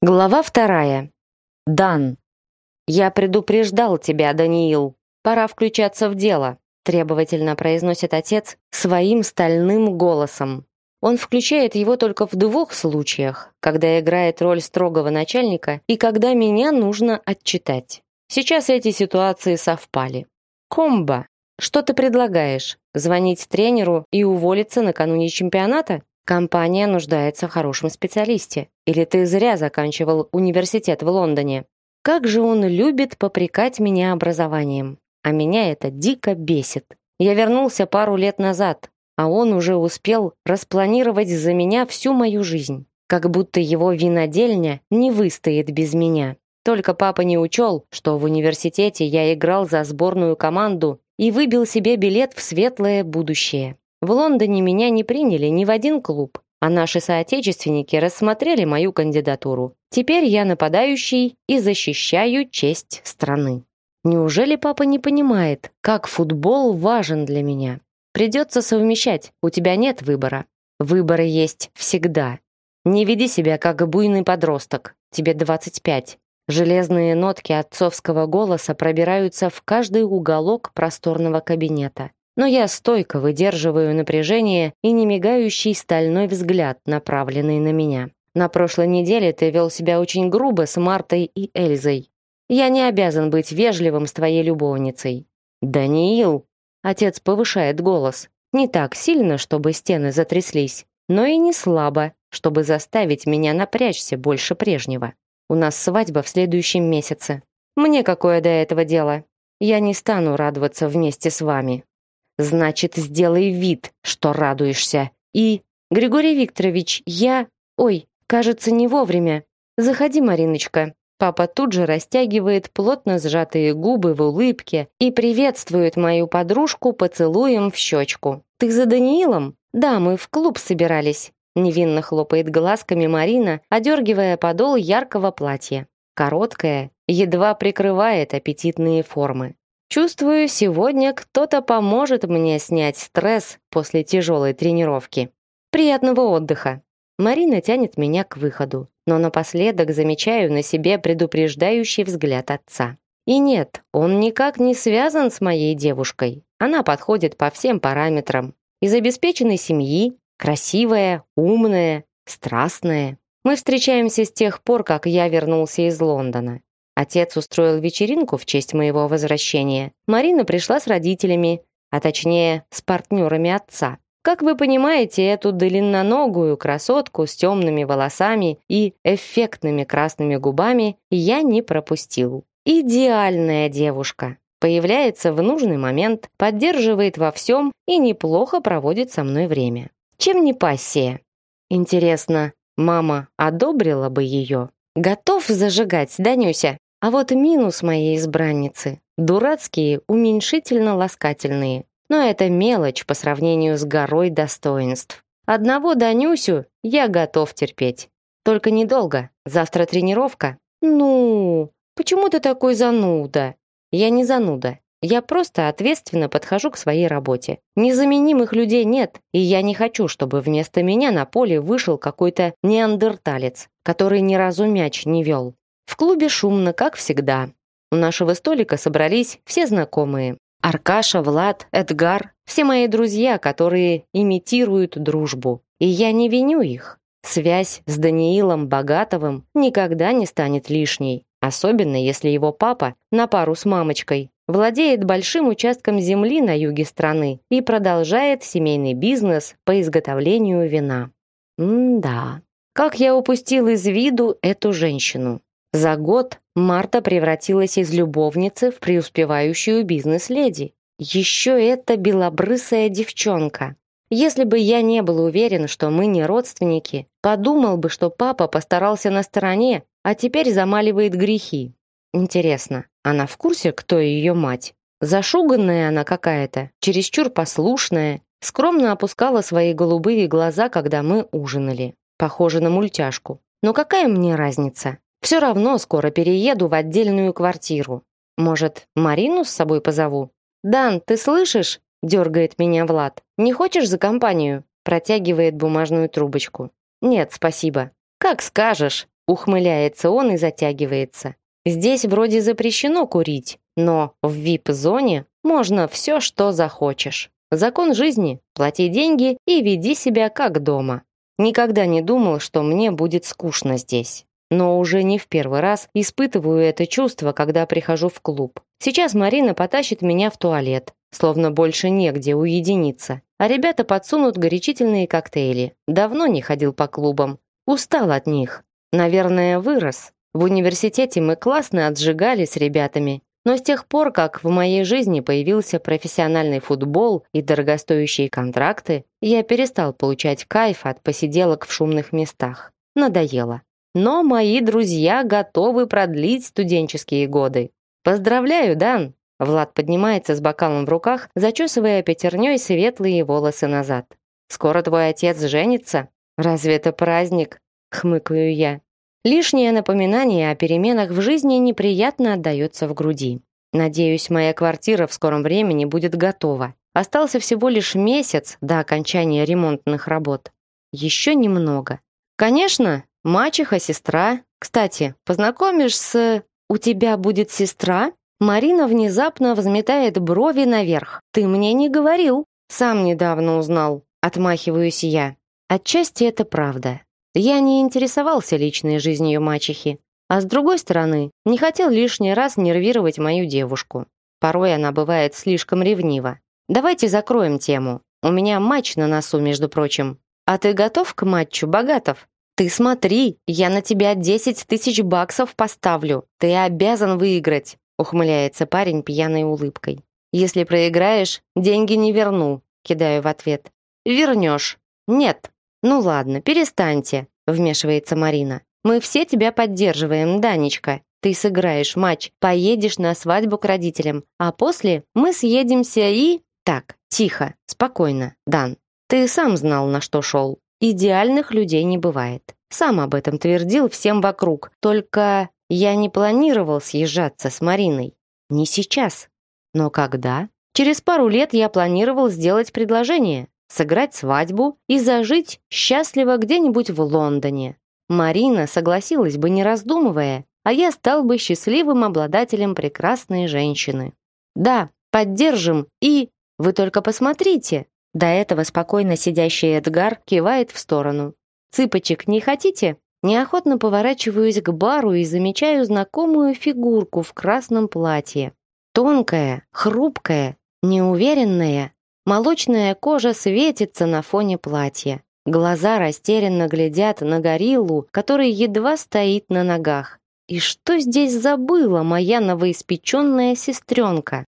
Глава вторая. Дан. «Я предупреждал тебя, Даниил. Пора включаться в дело», требовательно произносит отец своим стальным голосом. Он включает его только в двух случаях, когда играет роль строгого начальника и когда меня нужно отчитать. Сейчас эти ситуации совпали. Комбо. Что ты предлагаешь? Звонить тренеру и уволиться накануне чемпионата? Компания нуждается в хорошем специалисте. Или ты зря заканчивал университет в Лондоне. Как же он любит попрекать меня образованием. А меня это дико бесит. Я вернулся пару лет назад, а он уже успел распланировать за меня всю мою жизнь. Как будто его винодельня не выстоит без меня. Только папа не учел, что в университете я играл за сборную команду и выбил себе билет в светлое будущее. В Лондоне меня не приняли ни в один клуб, а наши соотечественники рассмотрели мою кандидатуру. Теперь я нападающий и защищаю честь страны. Неужели папа не понимает, как футбол важен для меня? Придется совмещать, у тебя нет выбора. Выборы есть всегда. Не веди себя как буйный подросток, тебе 25. Железные нотки отцовского голоса пробираются в каждый уголок просторного кабинета но я стойко выдерживаю напряжение и немигающий стальной взгляд, направленный на меня. На прошлой неделе ты вел себя очень грубо с Мартой и Эльзой. Я не обязан быть вежливым с твоей любовницей. Даниил, отец повышает голос. Не так сильно, чтобы стены затряслись, но и не слабо, чтобы заставить меня напрячься больше прежнего. У нас свадьба в следующем месяце. Мне какое до этого дело? Я не стану радоваться вместе с вами. Значит, сделай вид, что радуешься. И... Григорий Викторович, я... Ой, кажется, не вовремя. Заходи, Мариночка. Папа тут же растягивает плотно сжатые губы в улыбке и приветствует мою подружку поцелуем в щечку. «Ты за Даниилом?» «Да, мы в клуб собирались», — невинно хлопает глазками Марина, одергивая подол яркого платья. Короткое, едва прикрывает аппетитные формы. Чувствую, сегодня кто-то поможет мне снять стресс после тяжелой тренировки. Приятного отдыха. Марина тянет меня к выходу, но напоследок замечаю на себе предупреждающий взгляд отца. И нет, он никак не связан с моей девушкой. Она подходит по всем параметрам. Из обеспеченной семьи, красивая, умная, страстная. Мы встречаемся с тех пор, как я вернулся из Лондона. Отец устроил вечеринку в честь моего возвращения. Марина пришла с родителями, а точнее, с партнерами отца. Как вы понимаете, эту длинноногую красотку с темными волосами и эффектными красными губами я не пропустил. Идеальная девушка. Появляется в нужный момент, поддерживает во всем и неплохо проводит со мной время. Чем не пассия? Интересно, мама одобрила бы ее? Готов зажигать, Данюся? А вот минус моей избранницы — дурацкие, уменьшительно-ласкательные. Но это мелочь по сравнению с горой достоинств. Одного Данюсю я готов терпеть. Только недолго. Завтра тренировка. Ну, почему ты такой зануда? Я не зануда. Я просто ответственно подхожу к своей работе. Незаменимых людей нет, и я не хочу, чтобы вместо меня на поле вышел какой-то неандерталец, который ни разу мяч не вел. В клубе шумно, как всегда. У нашего столика собрались все знакомые. Аркаша, Влад, Эдгар, все мои друзья, которые имитируют дружбу. И я не виню их. Связь с Даниилом Богатовым никогда не станет лишней, особенно если его папа на пару с мамочкой владеет большим участком земли на юге страны и продолжает семейный бизнес по изготовлению вина. М-да. Как я упустил из виду эту женщину. За год Марта превратилась из любовницы в преуспевающую бизнес-леди. Еще эта белобрысая девчонка. Если бы я не был уверен, что мы не родственники, подумал бы, что папа постарался на стороне, а теперь замаливает грехи. Интересно, она в курсе, кто ее мать? Зашуганная она какая-то, чересчур послушная, скромно опускала свои голубые глаза, когда мы ужинали. Похоже на мультяшку. Но какая мне разница? Все равно скоро перееду в отдельную квартиру. Может, Марину с собой позову? «Дан, ты слышишь?» – дергает меня Влад. «Не хочешь за компанию?» – протягивает бумажную трубочку. «Нет, спасибо». «Как скажешь!» – ухмыляется он и затягивается. «Здесь вроде запрещено курить, но в вип-зоне можно все, что захочешь. Закон жизни – плати деньги и веди себя как дома. Никогда не думал, что мне будет скучно здесь» но уже не в первый раз испытываю это чувство, когда прихожу в клуб. Сейчас Марина потащит меня в туалет, словно больше негде уединиться. А ребята подсунут горячительные коктейли. Давно не ходил по клубам. Устал от них. Наверное, вырос. В университете мы классно отжигали с ребятами. Но с тех пор, как в моей жизни появился профессиональный футбол и дорогостоящие контракты, я перестал получать кайф от посиделок в шумных местах. Надоело. Но мои друзья готовы продлить студенческие годы. Поздравляю, Дан! Влад поднимается с бокалом в руках, зачесывая пятерней светлые волосы назад. Скоро твой отец женится? Разве это праздник? Хмыкаю я. Лишнее напоминание о переменах в жизни неприятно отдается в груди. Надеюсь, моя квартира в скором времени будет готова. Остался всего лишь месяц до окончания ремонтных работ. Еще немного. Конечно, Мачеха, сестра. Кстати, познакомишь с... У тебя будет сестра?» Марина внезапно взметает брови наверх. «Ты мне не говорил». «Сам недавно узнал», — отмахиваюсь я. Отчасти это правда. Я не интересовался личной жизнью мачехи. А с другой стороны, не хотел лишний раз нервировать мою девушку. Порой она бывает слишком ревнива. Давайте закроем тему. У меня матч на носу, между прочим. А ты готов к матчу богатов? Ты смотри, я на тебя 10 тысяч баксов поставлю. Ты обязан выиграть, ухмыляется парень пьяной улыбкой. Если проиграешь, деньги не верну, кидаю в ответ. Вернешь? Нет. Ну ладно, перестаньте, вмешивается Марина. Мы все тебя поддерживаем, Данечка. Ты сыграешь матч, поедешь на свадьбу к родителям, а после мы съедемся и... Так, тихо, спокойно, Дан. Ты сам знал, на что шел. Идеальных людей не бывает. Сам об этом твердил всем вокруг. Только я не планировал съезжаться с Мариной. Не сейчас. Но когда? Через пару лет я планировал сделать предложение, сыграть свадьбу и зажить счастливо где-нибудь в Лондоне. Марина согласилась бы, не раздумывая, а я стал бы счастливым обладателем прекрасной женщины. Да, поддержим и... Вы только посмотрите, до этого спокойно сидящий Эдгар кивает в сторону. «Цыпочек не хотите?» Неохотно поворачиваюсь к бару и замечаю знакомую фигурку в красном платье. Тонкая, хрупкая, неуверенная. Молочная кожа светится на фоне платья. Глаза растерянно глядят на гориллу, который едва стоит на ногах. И что здесь забыла моя новоиспеченная сестренка?